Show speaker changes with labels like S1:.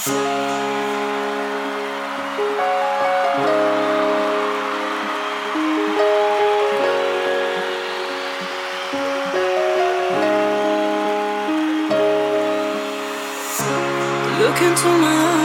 S1: Look into my eyes.